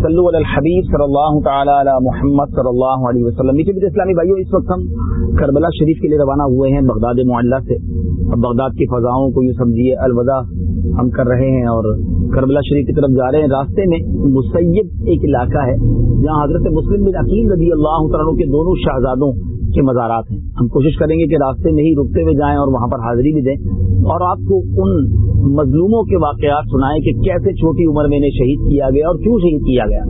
صلو علی الحبیب صلی اللہ تعالی علی محمد صلی اللہ علیہ وسلم۔ میٹھے میٹھے اسلامی بھائیو، اس وقت ہم کربلا شریف کے لیے روانہ ہوئے ہیں بغداد معلّہ سے۔ اب بغداد کی فضاؤں کو یوں سمجھیے، الوداع ہم کر رہے ہیں اور کربلا شریف کی طرف جا رہے ہیں۔ راستے میں مسیب ایک علاقہ ہے جہاں حضرت مسلم بن عقیم رضی اللہ تعالیٰ کے دونوں شہزادوں کے مزارات ہیں۔ ہم کوشش کریں گے کہ راستے میں ہی رکتے ہوئے جائیں اور وہاں پر حاضری بھی دیں۔ اور آپ کو ان مظلوموں کے واقعات سنائیں کہ کیسے چھوٹی عمر میں انہیں شہید کیا گیا اور کیوں شہید کیا گیا۔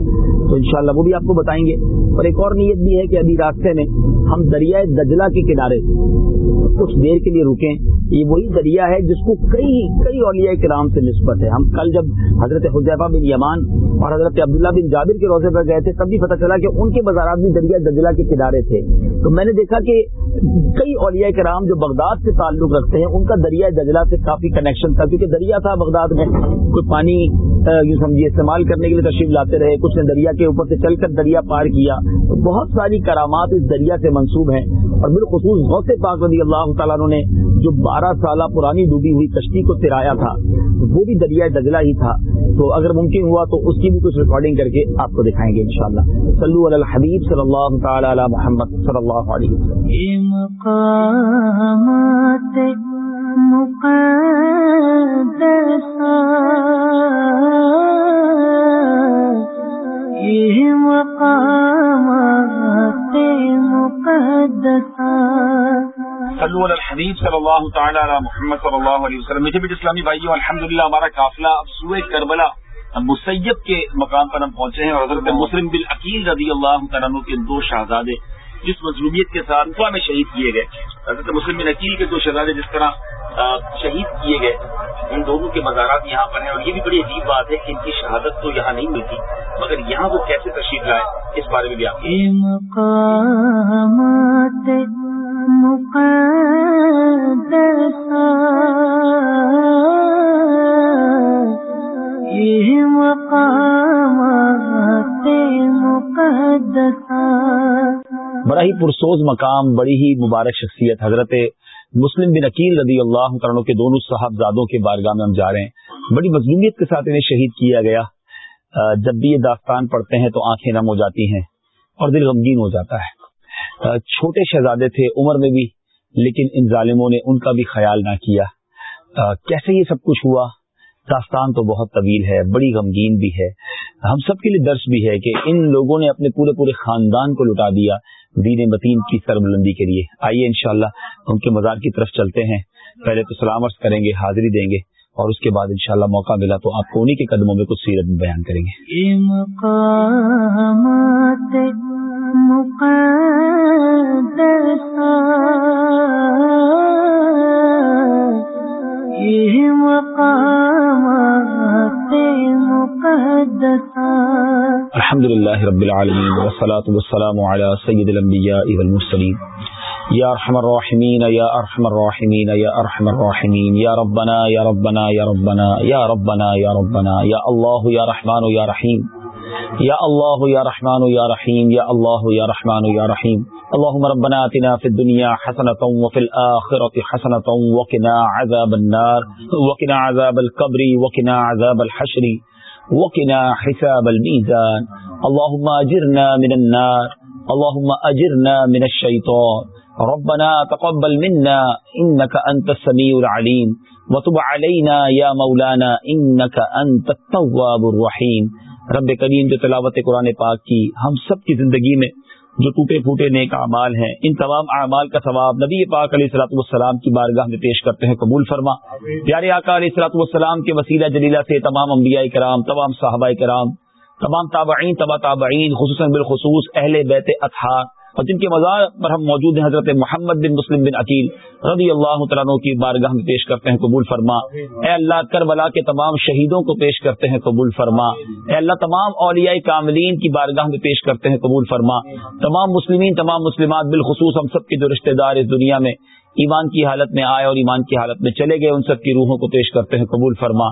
تو انشاءاللہ وہ بھی آپ کو بتائیں گے۔ اور ایک اور نیت بھی ہے کہ ابھی راستے میں ہم دریائے دجلہ کے کنارے کچھ دیر کے لیے رکیں، یہ وہی دریا ہے جس کو کئی کئی اولیاء کرام سے نسبت ہے۔ ہم کل جب حضرت حضیفہ بن یمان اور حضرت عبداللہ بن جابر کے روزے پر گئے تھے، تب بھی پتہ چلا کہ ان کے بازارات بھی دریا دجلہ کے کنارے تھے۔ تو میں نے دیکھا کہ کئی اولیاء کرام جو بغداد سے تعلق رکھتے ہیں، ان کا دریا دجلہ سے کافی کنیکشن تھا، کیونکہ دریا تھا بغداد میں، کوئی پانی یوں سمجھیے، استعمال کرنے کے لیے تشریف لاتے رہے، کچھ نے دریا کے اوپر سے چل کر دریا پار کیا۔ تو بہت ساری کرامات اس دریا سے منسوب ہیں۔ اور بالخصوص غوث پاک رضی اللہ تعالیٰ نے جو بارہ سالہ پرانی ڈوبی ہوئی کشتی کو ترایا تھا، وہ بھی دریا دجلہ ہی تھا۔ تو اگر ممکن ہوا تو اس کی بھی کچھ ریکارڈنگ کر کے آپ کو دکھائیں گے انشاءاللہ۔ صلو علی الحبیب صلی اللہ تعالی علی محمد صلی اللہ علیہ صلو علی الحبیب صلی اللہ تعالی علی محمد صلی اللہ علیہ وسلم۔ میٹھے میٹھے اسلامی بھائیوں، الحمدللہ ہمارا قافلہ اب سوئے کربلا مسیب کے مقام پر ہم پہنچے ہیں اور حضرت مسلم بن رضی اللہ تعالیٰ کے دو شہزادے۔ جس مظلومیت کے ساتھ میں شہید کیے گئے۔ حضرت مسلم بن عقیل کے دو شہزادے جس طرح شہید کیے گئے، ان دونوں کے مزارات یہاں پر ہیں۔ اور یہ بھی بڑی عجیب بات ہے کہ ان کی شہادت تو یہاں نہیں ملتی، مگر یہاں وہ کیسے تشریف لائے، اس بارے میں بھی آپ بڑا ہی پرسوز مقام، بڑی ہی مبارک شخصیت حضرت مسلم بن عقیل رضی اللہ عنہ کے دونوں صاحبزادوں کے بارگاہ میں ہم جا رہے ہیں۔ بڑی مضمومیت کے ساتھ انہیں شہید کیا گیا۔ جب بھی یہ داستان پڑھتے ہیں تو آنکھیں نم ہو جاتی ہیں اور دل غمگین ہو جاتا ہے۔ چھوٹے شہزادے تھے، عمر میں بھی، لیکن ان ظالموں نے ان کا بھی خیال نہ کیا۔ کیسے یہ سب کچھ ہوا؟ داستان تو بہت طویل ہے، بڑی غمگین بھی ہے۔ ہم سب کے لیے درس بھی ہے کہ ان لوگوں نے اپنے پورے پورے خاندان کو لٹا دیا دین متین کی سربلندی کے لیے۔ آئیے انشاءاللہ ان کے مزار کی طرف چلتے ہیں۔ پہلے تو سلام عرض کریں گے، حاضری دیں گے اور اس کے بعد انشاءاللہ موقع ملا تو آپ کو انہیں کے قدموں میں کچھ سیرت بیان کریں گے۔ الحمد للہ رب العالمین والصلاة والسلام على سید الانبیاء والمرسلین۔ یا ارحم الراحمین، یا ارحم الراحمین، یا ارحم الراحمین۔ یا ربنا یا ربنا یا ربنا یا ربنا یا ربنا، یا اللہ، یا رحمان، یا رحیم۔ یا اللہ یا رحمان یا رحیم، یا اللہ یا رحمان یا رحیم۔ اللهم ربنا آتنا في الدنيا حسنة وفي الآخرة حسنة وقنا عذاب النار وقنا عذاب القبر وقنا عذاب الحشر وقنا حساب الميزان اللهم أجرنا من النار اللهم أجرنا من الشيطان ربنا تقبل منا إنك أنت السميع العليم وتب علينا يا مولانا إنك أنت التواب الرحيم رب کریم جو تلاوت قرآن پاک کی ہم سب کی زندگی میں جو ٹوٹے پھوٹے نیک اعمال ہیں، ان تمام اعمال کا ثواب نبی پاک علیہ السلاط والسلام کی بارگاہ میں پیش کرتے ہیں، قبول فرما۔ پیارے آقا علیہ السلاط والسلام کے وسیلہ جلیلہ سے تمام انبیاء کرام، تمام صحابہ کرام، تمام تابعین، تبا تابعین، خصوصاً بالخصوص اہل بیت اطہار اور جن کے مزار پر ہم موجود ہیں حضرت محمد بن مسلم بن عقیل رضی اللہ تعالیٰ کی بارگاہ میں پیش کرتے ہیں قبول فرما۔ اے اللہ کربلا کے تمام شہیدوں کو پیش کرتے ہیں قبول فرما۔ اے اللہ تمام اولیاء کاملین کی بارگاہ میں پیش کرتے ہیں قبول فرما۔ تمام مسلمین تمام مسلمات بالخصوص ہم سب کے جو رشتہ دار اس دنیا میں ایمان کی حالت میں آئے اور ایمان کی حالت میں چلے گئے ان سب کی روحوں کو پیش کرتے ہیں قبول فرما۔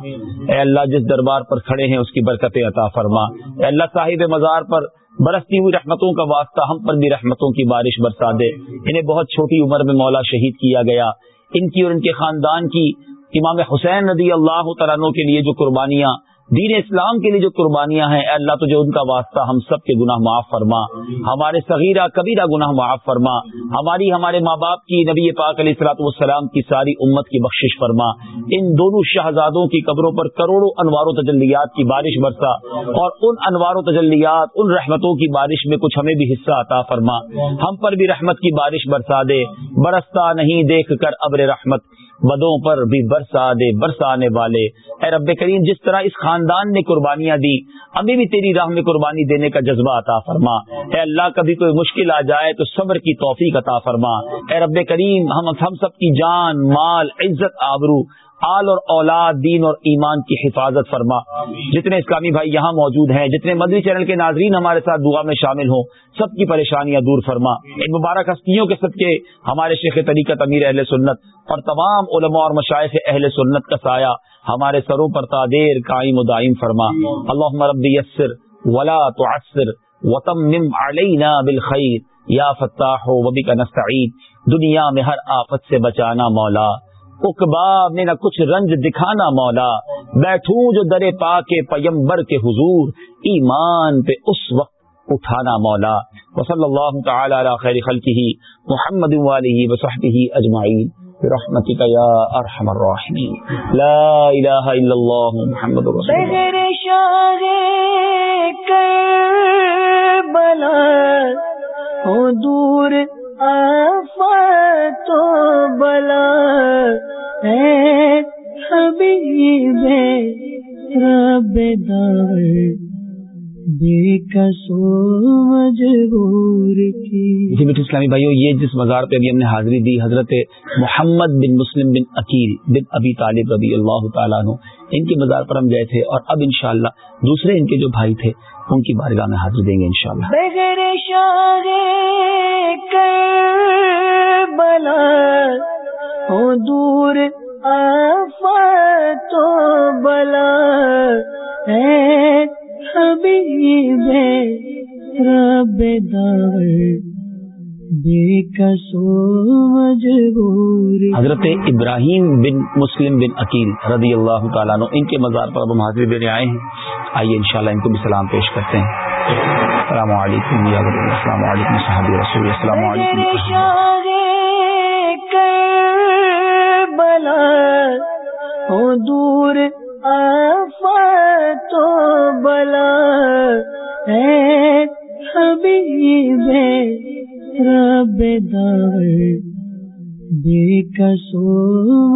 اے اللہ جس دربار پر کھڑے ہیں اس کی برکت عطا فرما۔ اے اللہ صاحب مزار پر برستی ہوئی رحمتوں کا واسطہ ہم پر بھی رحمتوں کی بارش برسا دے۔ انہیں بہت چھوٹی عمر میں مولا شہید کیا گیا۔ ان کی اور ان کے خاندان کی امام حسین ندی اللہ تعالیٰ کے لیے جو قربانیاں دین اسلام کے لیے جو قربانیاں ہیں، اے اللہ تجھے ان کا واسطہ ہم سب کے گناہ معاف فرما۔ ہمارے صغیرہ کبیرہ گناہ معاف فرما۔ ہماری، ہمارے ماں باپ کی نبی پاک علیہ السلاط والسلام کی ساری امت کی بخشش فرما۔ ان دونوں شہزادوں کی قبروں پر کروڑوں انوار و تجلیات کی بارش برسا اور ان انوار و تجلیات، ان رحمتوں کی بارش میں کچھ ہمیں بھی حصہ عطا فرما۔ ہم پر بھی رحمت کی بارش برسا دے۔ برستا نہیں دیکھ کر ابر رحمت۔ بدوں پر بھی برسا دے، برسانے والے۔ اے رب کریم، جس طرح اس خاندان نے قربانیاں دی، ابھی بھی تیری راہ میں قربانی دینے کا جذبہ عطا فرما۔ اے اللہ، کبھی کوئی مشکل آ جائے تو صبر کی توفیق عطا فرما۔ اے رب کریم، ہم ہم سب کی جان، مال، عزت، آبرو آل اور اولاد دین اور ایمان کی حفاظت فرما۔ جتنے اسلامی بھائی یہاں موجود ہیں جتنے مدری چینل کے ناظرین ہمارے ساتھ دعا میں شامل ہوں سب کی پریشانیاں دور فرما۔ ان مبارک ہستیوں کے سب کے ہمارے شیخ طریقت امیر اہل سنت اور تمام علماء اور مشائق اہل سنت کا سایہ ہمارے سروں پر تادیر قائم و دائم فرما۔ اللہ رب یسر ولا تعسر وتمم علینا بالخیر یا فتاح و بک نستعید دنیا میں ہر آفت سے بچانا مولا۔ اقبا میں نہ کچھ رنج دکھانا مولا، بیٹھوں جو درے پا کے پیمبر کے حضور، ایمان پہ اس وقت اٹھانا مولا۔ وصلی اللہ تعالی علی خیر خلقہ، محمد والیہ وصحبہ اجمعین۔ برحمتک یا ارحم الراحمین۔ لا الہ الا اللہ محمد رسول اللہ۔ بغیر شاہ کربلا ہو دور آفت و بلا ہے حبیب رب دار۔ جی میٹھے اسلامی بھائیو یہ جس مزار پہ ابھی ہم نے حاضری دی حضرت محمد بن مسلم بن عقیل بن ابی طالب رضی اللہ تعالیٰ عنہ ان کے مزار پر ہم گئے تھے اور اب انشاءاللہ دوسرے ان کے جو بھائی تھے ان کی بارگاہ میں حاضری دیں گے انشاءاللہ۔ بغیر ہو دور آفت و بلا رب دار بے حضرت ابراہیم بن مسلم بن عقیل رضی اللہ تعالیٰ عنہ ان کے مزار پر اب ہم حاضری دینے آئے ہیں۔ آئیے انشاءاللہ ان کو بھی سلام پیش کرتے ہیں۔ السلام علیکم یا السلام علیکم صحابی رسول السلام علیکم۔ دور آفت و بلا اے حبیب رب دار، بے کسو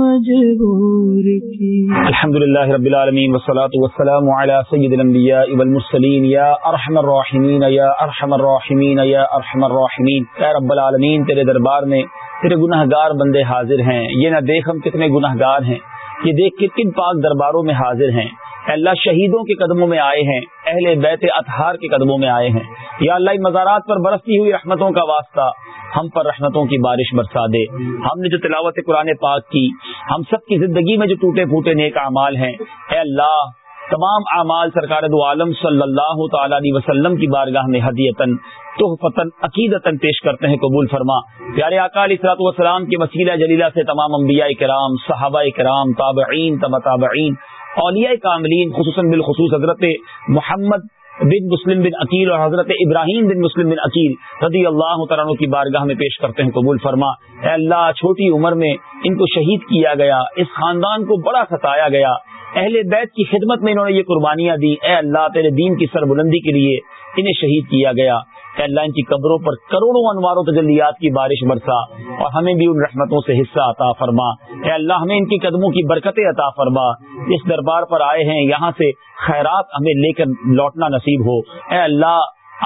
مجبور کی۔ الحمد للہ رب العالمین والصلاة والسلام على سید الانبیاء والمرسلین۔ یا ارحم الراحمین، یا ارحم الراحمین، یا ارحم الراحمین۔ اے رب العالمین، تیرے دربار میں تیرے گناہ گار بندے حاضر ہیں۔ یہ نہ دیکھ ہم کتنے گناہ گار ہیں۔ یہ دیکھ کے کن پاک درباروں میں حاضر ہیں۔ اے اللہ، شہیدوں کے قدموں میں آئے ہیں، اہل بیت اطہار کے قدموں میں آئے ہیں۔ یا اللہ مزارات پر برستی ہوئی رحمتوں کا واسطہ ہم پر رحمتوں کی بارش برسا دے۔ ہم نے جو تلاوت قرآن پاک کی، ہم سب کی زندگی میں جو ٹوٹے پھوٹے نیک اعمال ہیں۔ اے اللہ، تمام اعمال سرکار دو عالم صلی اللہ تعالی علیہ وسلم کی بارگاہ میں ہدیتن تحفتن عقیدتاً پیش کرتے ہیں، قبول فرما۔ پیارے آقا علیہ الصلوۃ والسلام کی وسیلہ جلیلہ سے تمام انبیاء کرام، صحابہ کرام، تابعین تبع تابعین، اولیاء کاملین، خصوصاً بالخصوص حضرت محمد بن مسلم بن عقیل اور حضرت ابراہیم بن مسلم بن عقیل رضی اللہ تعالیٰ عنہ کی بارگاہ میں پیش کرتے ہیں، قبول فرما۔ اے اللہ، چھوٹی عمر میں ان کو شہید کیا گیا، اس خاندان کو بڑا ستایا گیا۔ اہل بیت کی خدمت میں انہوں نے یہ قربانیاں دی اے اللہ، تیرے دین کی سربلندی کے لیے انہیں شہید کیا گیا۔ اللہ ان کی قبروں پر کروڑوں انوار و تجلیات کی بارش برسا اور ہمیں بھی ان رحمتوں سے حصہ عطا فرما۔ اے اللہ، ہمیں ان کی قدموں کی برکتیں عطا فرما۔ اس دربار پر آئے ہیں، یہاں سے خیرات ہمیں لے کر لوٹنا نصیب ہو۔ اے اللہ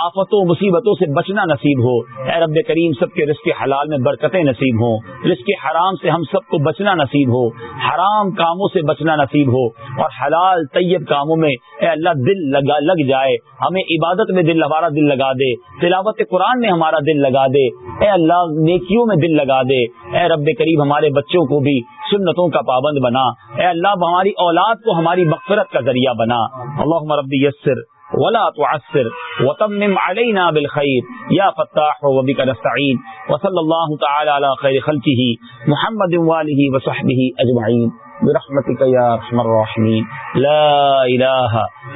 آفتوں مصیبتوں سے بچنا نصیب ہو۔ اے رب کریم، سب کے رزق حلال میں برکتیں نصیب ہوں۔ رزق حرام سے ہم سب کو بچنا نصیب ہو۔ حرام کاموں سے بچنا نصیب ہو۔ اور حلال طیب کاموں میں اے اللہ دل لگا، لگ جائے۔ ہمیں عبادت میں دل، ہمارا دل لگا دے۔ تلاوت قرآن میں ہمارا دل لگا دے۔ اے اللہ، نیکیوں میں دل لگا دے۔ اے رب کریم، ہمارے بچوں کو بھی سنتوں کا پابند بنا۔ اے اللہ، ہماری اولاد کو ہماری مغفرت کا ذریعہ بنا۔ اللہ رب یسر۔ ولا تعسر وتمم علينا بالخير يا فتاح وبك نستعين وصلى الله تعالى على خير خلقه محمد واله وصحبه اجمعين برحمتك يا ارحم الراحمين لا اله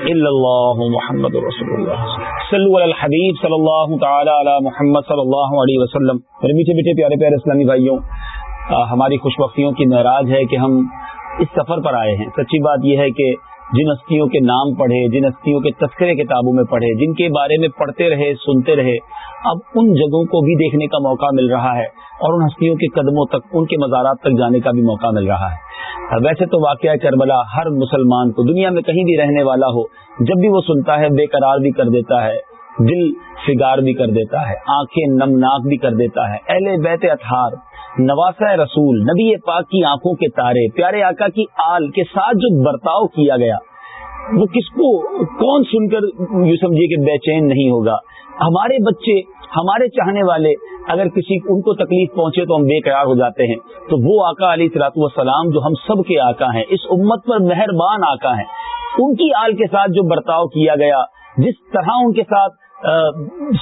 الا الله محمد رسول الله صلوا على الحبيب صلی اللہ تعالی علی محمد صلی اللہ علیہ وسلم میرے میٹھے میٹھے پیارے پیارے اسلامی بھائیوں ہماری خوش بختیوں کی معراج ہے کہ ہم اس سفر پر آئے ہیں۔ سچی بات یہ ہے کہ جن ہستیوں کے نام پڑھے، جن ہستیوں کے تذکرے کتابوں میں پڑھے، جن کے بارے میں پڑھتے رہے، سنتے رہے، اب ان جگہوں کو بھی دیکھنے کا موقع مل رہا ہے اور ان ہستیوں کے قدموں تک، ان کے مزارات تک جانے کا بھی موقع مل رہا ہے۔ ویسے تو واقعہ کربلا ہر مسلمان کو دنیا میں کہیں بھی رہنے والا ہو، جب بھی وہ سنتا ہے، بے قرار بھی کر دیتا ہے۔ دل فگار بھی کر دیتا ہے، آنکھیں نمناک بھی کر دیتا ہے۔ اہل بیت اتحار نواسا رسول، نبی پاک کی آنکھوں کے تارے، پیارے آقا کی آل کے ساتھ جو برتاؤ کیا گیا، وہ کس کو، کون سن کر یوں سمجھیے کہ بے چین نہیں ہوگا؟ ہمارے بچے، ہمارے چاہنے والے، اگر کسی ان کو تکلیف پہنچے تو ہم بے قرار ہو جاتے ہیں۔ تو وہ آقا علی سلاط والسلام جو ہم سب کے آقا ہیں، اس امت پر مہربان آقا ہیں۔ ان کی آل کے ساتھ جو برتاؤ کیا گیا جس طرح ان کے ساتھ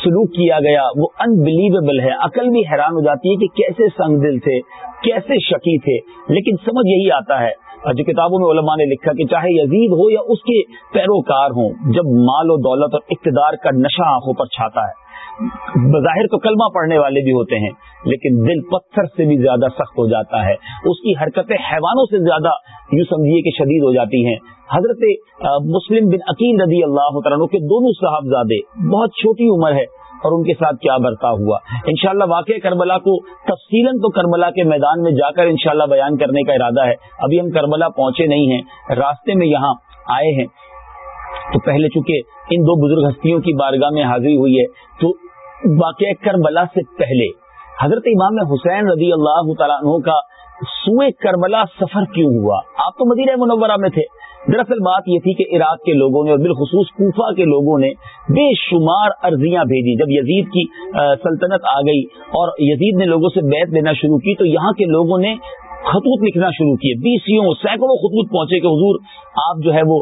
سلوک کیا گیا، وہ انبلیویبل ہے۔ عقل بھی حیران ہو جاتی ہے کہ کیسے سنگ دل تھے، کیسے شکی تھے۔ لیکن سمجھ یہی آتا ہے جو کتابوں میں علماء نے لکھا کہ چاہے یزید ہو یا اس کے پیروکار ہوں، جب مال و دولت اور اقتدار کا نشہ آنکھوں پر چھاتا ہے بظاہر تو کلمہ پڑھنے والے بھی ہوتے ہیں، لیکن دل پتھر سے بھی زیادہ سخت ہو جاتا ہے۔ اس کی حرکتیں حیوانوں سے زیادہ یوں سمجھیے کہ شدید ہو جاتی ہیں۔ حضرت مسلم بن عقیل رضی اللہ عنہ کے دونوں صاحبزادے بہت چھوٹی عمر ہے اور ان کے ساتھ کیا برتا ہوا۔ انشاءاللہ واقع کربلا کو تفصیل تو کربلا کے میدان میں جا کر انشاءاللہ بیان کرنے کا ارادہ ہے۔ ابھی ہم کربلا پہنچے نہیں ہیں، راستے میں یہاں آئے ہیں۔ تو پہلے چونکہ ان دو بزرگ ہستیوں کی بارگاہ میں حاضری ہوئی ہے، تو واقع کربلا سے پہلے حضرت امام حسین رضی اللہ تعالیٰ عنہ کا سوئے کربلا سفر کیوں ہوا؟ آپ تو مدینہ منورہ میں تھے۔ دراصل بات یہ تھی کہ عراق کے لوگوں نے اور بالخصوص کوفہ کے لوگوں نے بے شمار عرضیاں بھیجی۔ جب یزید کی سلطنت آ گئی اور یزید نے لوگوں سے بیت لینا شروع کی تو یہاں کے لوگوں نے خطوط لکھنا شروع کیے بیسوں سینکڑوں خطوط پہنچے کہ حضور آپ جو ہے وہ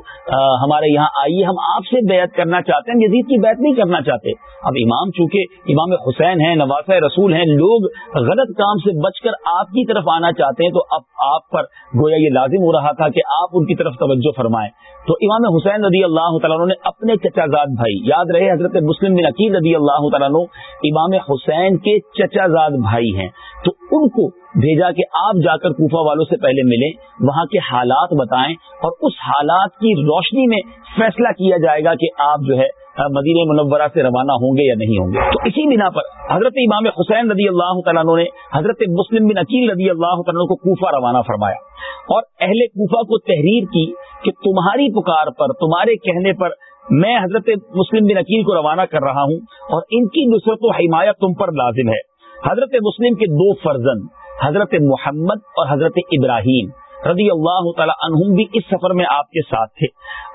ہمارے یہاں آئیے، ہم آپ سے بیعت کرنا چاہتے ہیں، یزید کی بیعت نہیں کرنا چاہتے۔ اب امام چونکہ امام حسین ہیں نواز رسول ہیں، لوگ غلط کام سے بچ کر آپ کی طرف آنا چاہتے ہیں، تو اب آپ پر گویا یہ لازم ہو رہا تھا کہ آپ ان کی طرف توجہ فرمائیں۔ تو امام حسین رضی اللہ تعالیٰ نے اپنے چچا زاد بھائی، یاد رہے حضرت مسلم بن عقیل رضی اللہ تعالیٰ امام حسین کے چچا زاد بھائی ہیں۔ تو ان کو بھیجا کہ آپ جا کر کوفہ والوں سے پہلے ملیں، وہاں کے حالات بتائیں اور اس حالات کی روشنی میں فیصلہ کیا جائے گا کہ آپ جو ہے، مدینہ منورہ سے روانہ ہوں گے یا نہیں ہوں گے۔ تو اسی بنا پر حضرت امام حسین رضی اللہ تعالیٰ نے حضرت مسلم بن عقیل رضی اللہ تعالیٰ کو کوفہ روانہ فرمایا اور اہل کوفہ کو تحریر کی کہ تمہاری پکار پر، تمہارے کہنے پر میں حضرت مسلم بن عقیل کو روانہ کر رہا ہوں اور ان کی نصرت و حمایت تم پر لازم ہے۔ حضرت مسلم کے دو فرزن حضرت محمد اور حضرت ابراہیم۔ رضی اللہ تعالیٰ عنہم بھی اس سفر میں آپ کے ساتھ تھے۔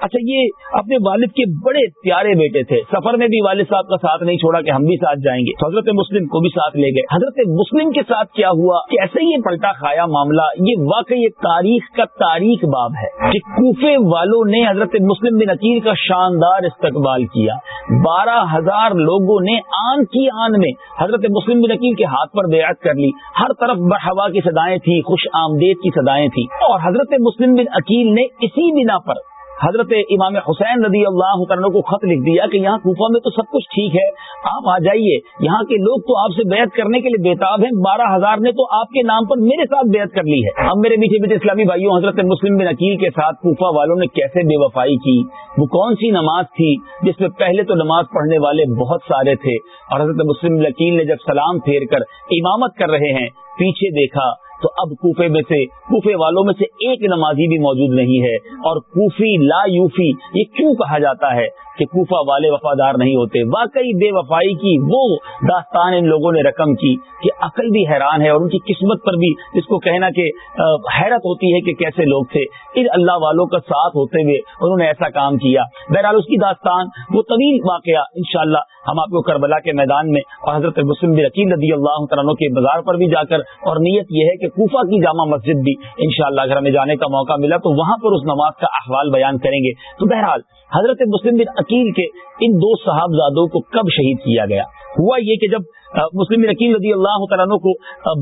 اچھا یہ اپنے والد کے بڑے پیارے بیٹے تھے۔ سفر میں بھی والد صاحب کا ساتھ نہیں چھوڑا کہ ہم بھی ساتھ جائیں گے۔ حضرت مسلم کو بھی ساتھ لے گئے۔ حضرت مسلم کے ساتھ کیا ہوا؟ کیسے یہ پلٹا کھایا معاملہ۔ یہ واقعی تاریخ کا تاریخ باب ہے کہ کوفے والوں نے حضرت مسلم بن عقیر کا شاندار استقبال کیا۔ بارہ ہزار لوگوں نے آن کی آن میں حضرت مسلم بن عقیر کے ہاتھ پر بیعت کر لی۔ ہر طرف بڑھوا کی سدائیں تھی خوش آمدید کی سدائیں تھی اور حضرت مسلم بن عقیل نے اسی بنا پر حضرت امام حسین رضی اللہ عنہ کو خط لکھ دیا کہ یہاں کوفہ میں تو سب کچھ ٹھیک ہے، آپ آ جائیے۔ یہاں کے لوگ تو آپ سے بیعت کرنے کے لیے بےتاب ہیں، بارہ ہزار نے تو آپ کے نام پر میرے ساتھ بیعت کر لی ہے۔ اب میرے میٹھے میٹھے اسلامی بھائیوں، حضرت مسلم بن عقیل کے ساتھ کوفہ والوں نے کیسے بے وفائی کی؟ وہ کون سی نماز تھی جس میں پہلے تو نماز پڑھنے والے بہت سارے تھے؟ اور حضرت مسلم بن عقیل نے جب سلام پھیر کر امامت کر رہے ہیں، پیچھے دیکھا تو اب کوفے میں سے، کوفے والوں میں سے ایک نمازی بھی موجود نہیں ہے اور کوفی لا یوفی، یہ کیوں کہا جاتا ہے؟ کہ کوفہ والے وفادار نہیں ہوتے۔ واقعی بے وفائی کی وہ داستان ان لوگوں نے رقم کی کہ عقل بھی حیران ہے اور ان کی قسمت پر بھی اس کو کہنا کہ حیرت ہوتی ہے کہ کیسے لوگ تھے۔ ان اللہ والوں کا ساتھ ہوتے ہوئے انہوں نے ایسا کام کیا۔ بہرحال اس کی داستان، وہ طویل واقعہ انشاءاللہ ہم آپ کو کربلا کے میدان میں اور حضرت مسلم رقیم رضی اللہ تعالیٰ کے بازار پر بھی جا کر اور نیت یہ ہے کہ کوفہ کی جامع مسجد بھی انشاءاللہ اگر ہمیں جانے کا موقع ملا تو وہاں پر اس نماز کا احوال بیان کریں گے۔ تو بہرحال حضرت مسلم بن عقیل کے ان دو صاحبزادوں کو کب شہید کیا گیا؟ ہوا یہ کہ جب مسلم نکیل رضی اللہ تعالیٰ کو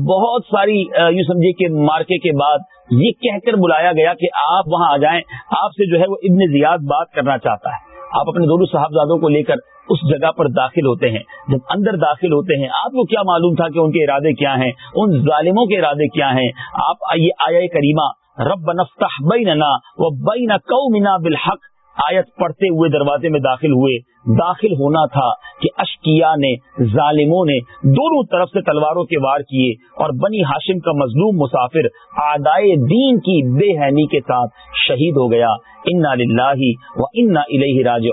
بہت ساری یوں سمجھے کہ مارکے کے بعد یہ کہہ کر بلایا گیا کہ آپ وہاں آ جائیں، آپ سے جو ہے وہ ابن زیاد بات کرنا چاہتا ہے۔ آپ اپنے دونوں صاحبزادوں کو لے کر اس جگہ پر داخل ہوتے ہیں۔ جب اندر داخل ہوتے ہیں، آپ کو کیا معلوم تھا کہ ان کے ارادے کیا ہیں؟ ان ظالموں کے ارادے کیا ہیں؟ آپ یہ آیا کریمہ رب نفتح بیننا و بین قومنا بالحق آیت پڑھتے ہوئے دروازے میں داخل ہوئے، داخل ہونا تھا کہ اشکیا نے، ظالموں نے دونوں طرف سے تلواروں کے وار کیے اور بنی ہاشم کا مظلوم مسافر آدائے دین کی بے حینی کے ساتھ شہید ہو گیا۔ انا لاہی و انا الہ راج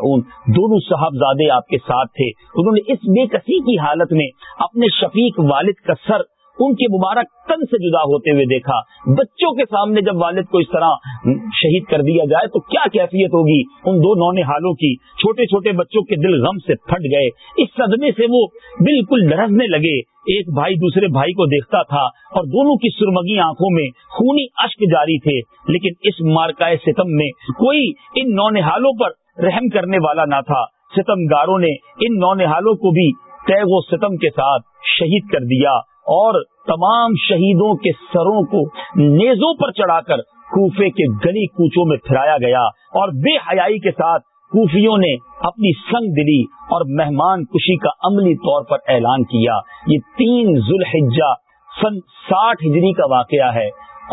دونوں صاحبزادے آپ کے ساتھ تھے۔ انہوں نے اس بے کسی کی حالت میں اپنے شفیق والد کا سر ان کے مبارک تن سے جدا ہوتے ہوئے دیکھا۔ بچوں کے سامنے جب والد کو اس طرح شہید کر دیا جائے تو کیا کیفیت ہوگی؟ ان دو نونے حالوں کی چھوٹے چھوٹے بچوں کے دل غم سے پھٹ گئے۔ اس صدمے سے وہ بالکل لرزنے لگے۔ ایک بھائی دوسرے بھائی کو دیکھتا تھا اور دونوں کی سرمگی آنکھوں میں خونی اشک جاری تھے۔ لیکن اس مارکائے ستم میں کوئی ان نونحالوں پر رحم کرنے والا نہ تھا۔ ستم گاروں نے ان نونحالوں کو بھی تیغ و ستم کے ساتھ شہید کر دیا۔ اور تمام شہیدوں کے سروں کو نیزوں پر چڑھا کر کوفے کے گلی کوچوں میں پھرایا گیا اور بے حیائی کے ساتھ کوفیوں نے اپنی سنگ دلی اور مہمان خوشی کا عملی طور پر اعلان کیا۔ یہ تین ذوالحجہ سن ساٹھ ہجری کا واقعہ ہے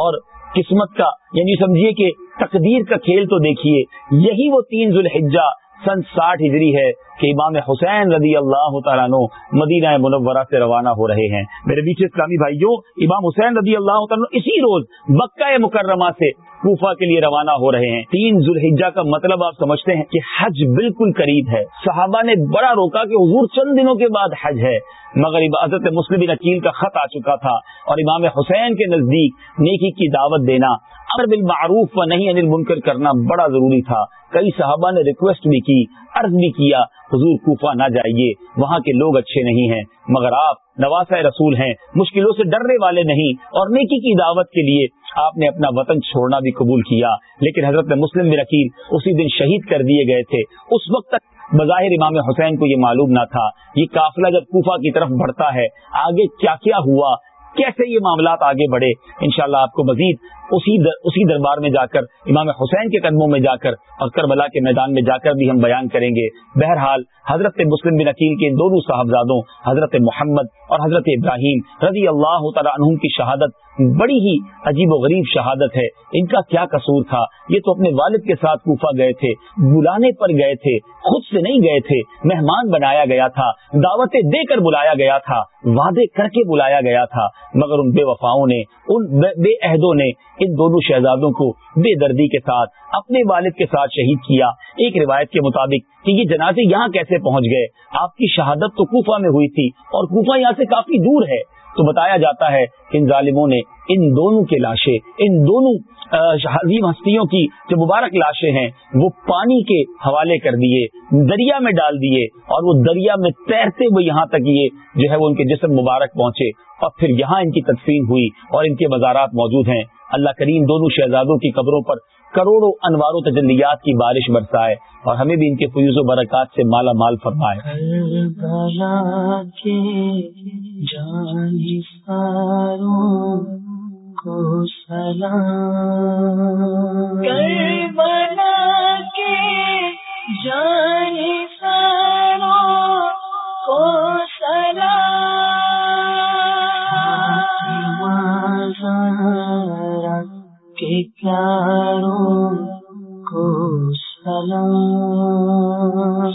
اور قسمت کا یعنی سمجھیے کہ تقدیر کا کھیل تو دیکھیے، یہی وہ تین ذوالحجہ سن ساٹھ ہجری ہے کہ امام حسین رضی اللہ تعالیٰ نو مدینہ منورہ سے روانہ ہو رہے ہیں۔ میرے بیچ اسلامی بھائیوں، امام حسین رضی اللہ تعالیٰ اسی روز مکہ مکرمہ سے کوفہ کے لیے روانہ ہو رہے ہیں۔ تین ذوالحجہ کا مطلب آپ سمجھتے ہیں کہ حج بالکل قریب ہے۔ صحابہ نے بڑا روکا کہ حضور چند دنوں کے بعد حج ہے۔ مگر عبادت مسلم نکیل کا خط آ چکا تھا اور امام حسین کے نزدیک نیکی کی دعوت دینا امر بالمعروف و نہیں انل منکر کرنا بڑا ضروری تھا۔ کئی صحابہ نے ریکویسٹ بھی کی، عرض بھی کیا، حضور کوفہ نہ جائیے، وہاں کے لوگ اچھے نہیں ہیں، مگر آپ نواز رسول ہیں، مشکلوں سے ڈرنے والے نہیں، اور نیکی کی دعوت کے لیے آپ نے اپنا وطن چھوڑنا بھی قبول کیا۔ لیکن حضرت مسلم رکیل اسی دن شہید کر دیے گئے تھے۔ اس وقت تک بظاہر امام حسین کو یہ معلوم نہ تھا۔ یہ قافلہ جب کوفہ کی طرف بڑھتا ہے، آگے کیا کیا ہوا؟ کیسے یہ معاملات آگے بڑھے؟ انشاءاللہ آپ کو مزید اسی در، اسی دربار میں جا کر، امام حسین کے قدموں میں جا کر، اور کربلا کے میدان میں جا کر بھی ہم بیان کریں گے۔ بہرحال، حضرت مسلم بن عقیل کے دونوں صاحبزادوں، حضرت محمد اور حضرت ابراہیم رضی اللہ تعالیٰ عنہ کی شہادت بڑی ہی عجیب و غریب شہادت ہے۔ ان کا کیا قصور تھا؟ یہ تو اپنے والد کے ساتھ کوفہ گئے تھے، بلانے پر گئے تھے، خود سے نہیں گئے تھے، مہمان بنایا گیا تھا، دعوتیں دے کر بلایا گیا تھا، وعدے کر کے بلایا گیا تھا، مگر ان بے وفاؤں نے، ان بے عہدوں نے ان دونوں شہزادوں کو بے دردی کے ساتھ اپنے والد کے ساتھ شہید کیا۔ ایک روایت کے مطابق کہ یہ جنازے یہاں کیسے پہنچ گئے؟ آپ کی شہادت تو کوفہ میں ہوئی تھی اور کوفہ یہاں سے کافی دور ہے۔ تو بتایا جاتا ہے کہ ان ظالموں نے ان دونوں کے لاشیں، ان دونوں عظیم ہستیوں کی جو مبارک لاشیں ہیں، وہ پانی کے حوالے کر دیے، دریا میں ڈال دیے اور وہ دریا میں تیرتے ہوئے یہاں تک یہ جو ہے وہ ان کے جسم مبارک پہنچے اور پھر یہاں ان کی تقسیم ہوئی اور ان کے مزارات موجود ہیں۔ اللہ کریم دونوں شہزادوں کی قبروں پر کروڑوں انوار و تجلیات کی بارش برسائے اور ہمیں بھی ان کے فیوز و برکات سے مالا مال فرمائے۔ پیاروں کو سلام۔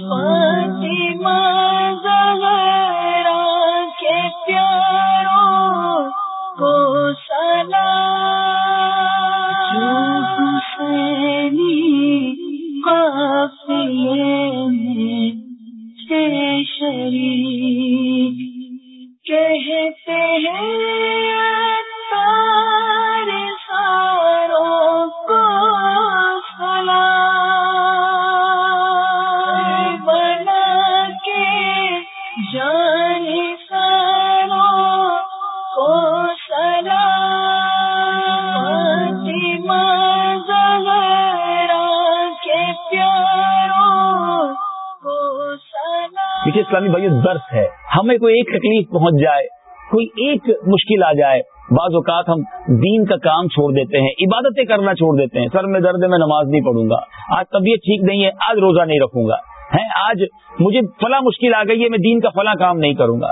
دیکھیے بھائی درس ہے۔ ہمیں کوئی ایک تکلیف پہنچ جائے، کوئی ایک مشکل آ جائے، بعض اوقات ہم دین کا کام چھوڑ دیتے ہیں، عبادتیں کرنا چھوڑ دیتے ہیں، سر میں درد ہے، میں نماز نہیں پڑھوں گا۔ آج طبیعت ٹھیک نہیں ہے، آج روزہ نہیں رکھوں گا۔ ہے آج مجھے فلاں مشکل آ گئی ہے، میں دین کا فلاں کام نہیں کروں گا۔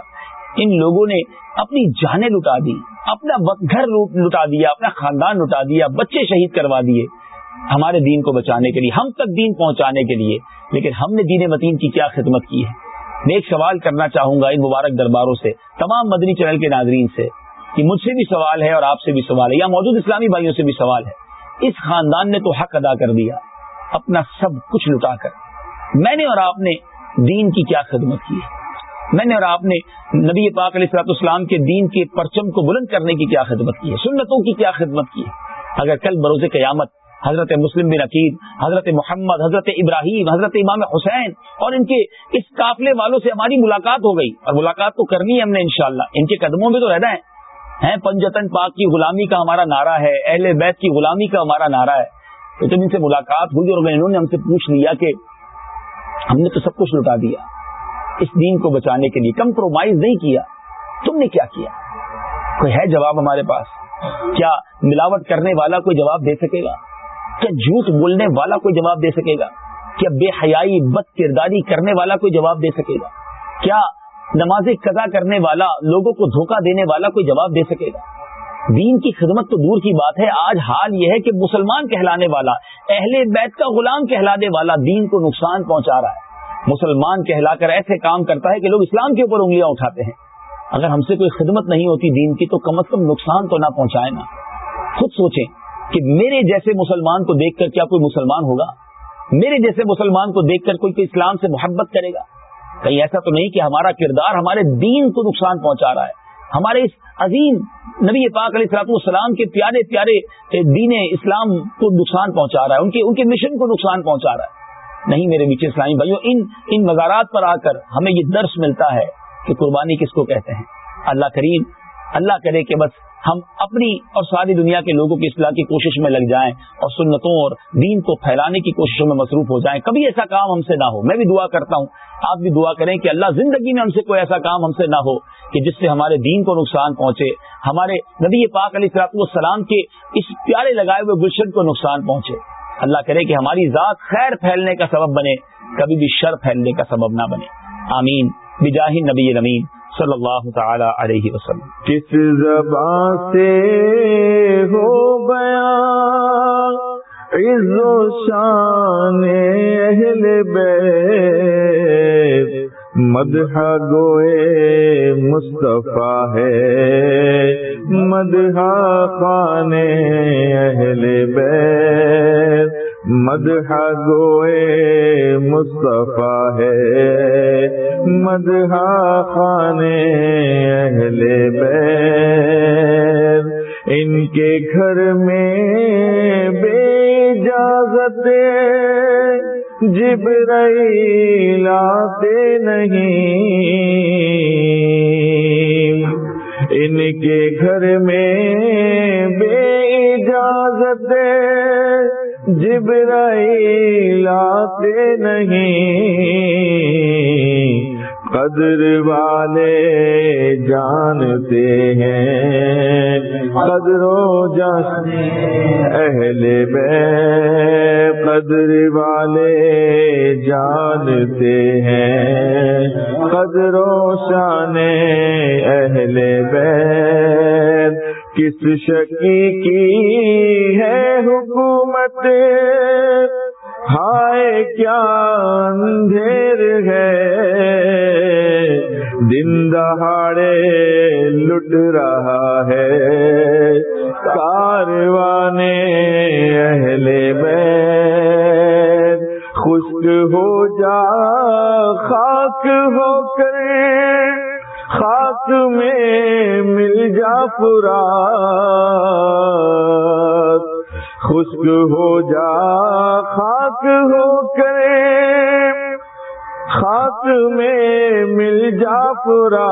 ان لوگوں نے اپنی جانیں لٹا دی، اپنا گھر لٹا دیا، اپنا خاندان لٹا دیا، بچے شہید کروا دیے ہمارے دین کو بچانے کے لیے، ہم تک دین پہنچانے کے لیے۔ لیکن ہم نے دین متین کی کیا خدمت کی ہے؟ میں ایک سوال کرنا چاہوں گا ان مبارک درباروں سے، تمام مدنی چینل کے ناظرین سے، کہ مجھ سے بھی سوال ہے اور آپ سے بھی سوال ہے، یا موجود اسلامی بھائیوں سے بھی سوال ہے۔ اس خاندان نے تو حق ادا کر دیا، اپنا سب کچھ لٹا کر۔ میں نے اور آپ نے دین کی کیا خدمت کی؟ ہے میں نے اور آپ نے نبی پاک علیہ السلاط اسلام کے دین کے پرچم کو بلند کرنے کی کیا خدمت کی ہے؟ سنتوں کی کیا خدمت کی ہے؟ اگر کل بروز قیامت حضرت مسلم بن عقید حضرت محمد، حضرت ابراہیم، حضرت امام حسین اور ان کے اس قافلے والوں سے ہماری ملاقات ہو گئی اور ملاقات تو کرنی ہے ہم نے انشاءاللہ۔ ان کے قدموں میں تو رہنا ہے۔ پنجتن پاک کی غلامی کا ہمارا نعرہ ہے، اہل بیت کی غلامی کا ہمارا نعرہ ہے۔ تو جب ان سے ملاقات ہوئی اور انہوں نے ہم سے پوچھ لیا کہ ہم نے تو سب کچھ لٹا دیا اس دین کو بچانے کے لیے کمپرومائز نہیں کیا۔ تم نے کیا کیا؟ کوئی ہے جواب ہمارے پاس؟ کیا ملاوٹ کرنے والا کوئی جواب دے سکے گا؟ کیا جھوٹ بولنے والا کوئی جواب دے سکے گا؟ کیا بے حیائی بد کرداری کرنے والا کوئی جواب دے سکے گا؟ کیا نماز قضا کرنے والا، لوگوں کو دھوکہ دینے والا کوئی جواب دے سکے گا؟ دین کی خدمت تو دور کی بات ہے، آج حال یہ ہے کہ مسلمان کہلانے والا، اہل بیت کا غلام کہلانے والا دین کو نقصان پہنچا رہا ہے۔ مسلمان کہلا کر ایسے کام کرتا ہے کہ لوگ اسلام کے اوپر انگلیاں اٹھاتے ہیں۔ اگر ہم سے کوئی خدمت نہیں ہوتی دین کی، تو کم از کم نقصان تو نہ پہنچائے نا۔ خود سوچیں۔ کہ میرے جیسے مسلمان کو دیکھ کر کیا کوئی مسلمان ہوگا؟ میرے جیسے مسلمان کو دیکھ کر کوئی اسلام سے محبت کرے گا؟ کہیں ایسا تو نہیں کہ ہمارا کردار ہمارے دین کو نقصان پہنچا رہا ہے۔ ہمارے اس عظیم نبی پاک علیہ السلاط والسلام کے پیارے پیارے دین اسلام کو نقصان پہنچا رہا ہے۔ ان کے ان کے مشن کو نقصان پہنچا رہا ہے۔ نہیں میرے میٹھے اسلامی بھائیوں ان ان مزارات پر آ کر ہمیں یہ درس ملتا ہے کہ قربانی کس کو کہتے ہیں؟ اللہ کریم، اللہ کرے کہ بس ہم اپنی اور ساری دنیا کے لوگوں کی اصلاح کی کوشش میں لگ جائیں اور سنتوں اور دین کو پھیلانے کی کوششوں میں مصروف ہو جائیں۔ کبھی ایسا کام ہم سے نہ ہو۔ میں بھی دعا کرتا ہوں۔ آپ بھی دعا کریں کہ اللہ زندگی میں ہم سے کوئی ایسا کام ہم سے نہ ہو کہ جس سے ہمارے دین کو نقصان پہنچے، ہمارے نبی پاک علیہ السلاط والسلام کے اس پیارے لگائے ہوئے گلشن کو نقصان پہنچے۔ اللہ کرے کہ ہماری ذات خیر پھیلنے کا سبب بنے، کبھی بھی شر پھیلنے کا سبب نہ بنے۔ آمین۔ بجاہ نبی نمین صلی اللہ تعالی علیہ وسلم. کس زبان سے ہو بیان؟ عز و شان اہل بیت مدح گوئے مصطفیٰ ہے۔ مدح خان اہل بیت مدح گوئے مصطفیٰ ہے۔ مدح خان اہل بیت۔ ان کے گھر میں بے اجازت جبرائیل آتے نہیں۔ ان کے گھر میں بے اجازت جبرائیل آتے نہیں، قدر والے جانتے ہیں۔ قدر و جان اہل بے قدر والے جانتے ہیں۔ قدر و شان اہل بے کس شکی کی ہے حکومت؟ ہائے، کیا اندھیر ہے؟ دن دہاڑے لٹ رہا ہے۔ کاروانے اہل بیت خشک ہو جا، خاک ہو کر۔ خاک میں مل جا پورا خشک ہو جا، خاک ہو کر خاک میں مل جا پورا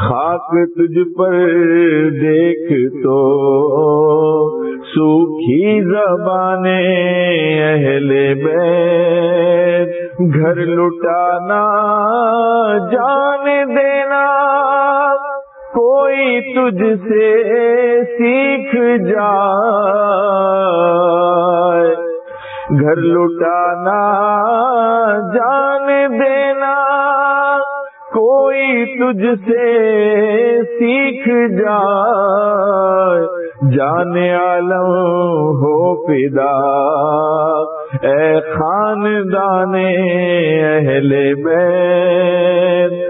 خاک تجھ پر دیکھ تو سوکھی زبان اہل بیت۔ گھر لٹانا جان دینا، کوئی تجھ سے سیکھ جائے۔ گھر لٹانا جان دینا، کوئی تجھ سے سیکھ جائے۔ جان عالم ہو پدا اے خاندان اہل بیت